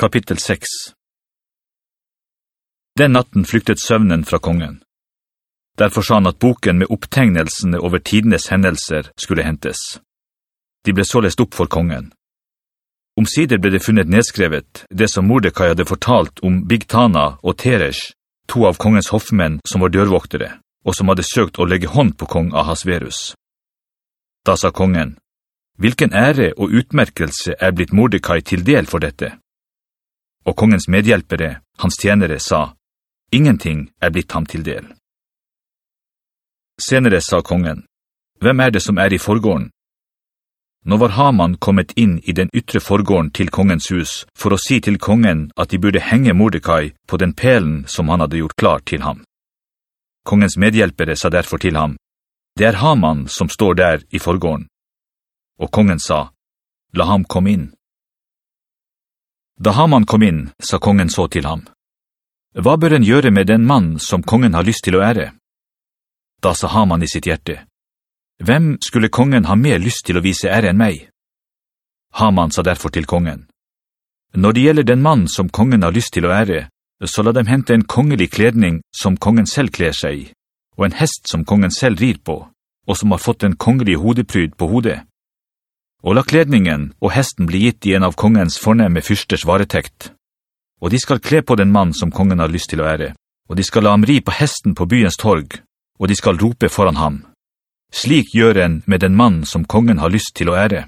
Kapittel 6 Den natten flyktet søvnen fra kongen. Derfor sa han at boken med opptegnelsene over tidenes hendelser skulle hentes. De ble så lest opp for kongen. Omsider ble det funnet nedskrevet det som Mordecai hadde fortalt om Bigtana og Teresh, to av kongens hoffmenn som var dørvoktere, og som hadde søkt å legge hånd på kong Ahasverus. Da sa kongen, «Hvilken ære og utmerkelse er blitt Mordecai til del for dette?» Og kongens medhjelpere, hans tjenere, sa, «Ingenting er blitt ham til del.» Senere sa kongen, «Hvem er det som er i forgården?» Nå var Haman kommet inn i den ytre forgården til kongens hus for å si til kongen at de burde henge Mordecai på den pelen som han hadde gjort klar til ham. Kongens medhjelpere sa derfor til ham, «Det er Haman som står der i forgården.» Og kongen sa, «La ham komme inn.» Da Haman kom inn, sa kongen så til ham, «Hva bør en gjøre med den mann som kongen har lyst til å ære?» Da sa Haman i sitt hjerte, «Hvem skulle kongen ha mer lyst til å vise ære enn meg?» Haman sa derfor til kongen, «Når det gjelder den mann som kongen har lyst til å ære, så la dem hente en kongelig kledning som kongen selv kler seg i, og en hest som kongen selv rir på, og som har fått en kongelig hodepryd på hodet og la kledningen og hesten bli gitt i en av kongens fornemme fyrsters varetekt. Og de skal kle på den mann som kongen har lyst til å ære, og de skal la ham ri på hesten på byens torg, og de skal rope foran ham. Slik gjør en med den mann som kongen har lyst til å ære.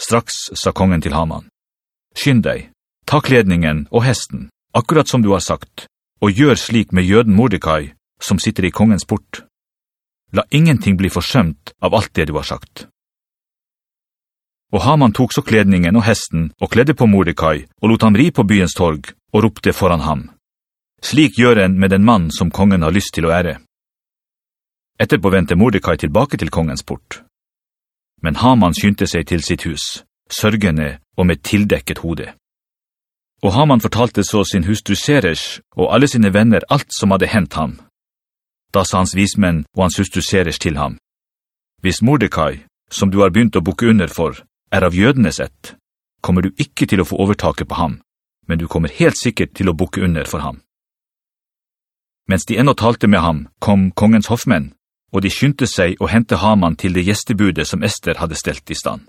Straks sa kongen til Haman, «Skynd deg, ta kledningen og hesten, akkurat som du har sagt, og gjør slik med jøden Mordecai, som sitter i kongens port. La ingenting bli forsømt av alt det du har sagt.» Og Haman tok så kledningen og hesten og kledde på Mordecai og lot ham ri på byens torg og ropte foran ham. Slik gjør en med den mann som kongen har lyst til å ære. Etterpå ventet Mordecai tilbake til kongens port. Men Haman skyndte seg til sitt hus, sørgende og med tildekket hode. Og Haman fortalte så sin hustru Seresh og alle sine venner alt som hadde hendt ham. Da sa hans vismenn og hans hustru Seresh til ham, «Hvis Mordecai, som du har begynt å bukke under for, er av jødenes ett, kommer du ikke til å få overtaket på ham, men du kommer helt sikkert til å bukke under for ham. Mens de ennå talte med ham, kom kongens hoffmenn, og de skyndte seg å hente Haman til det gjestebudet som Ester hadde stelt i stand.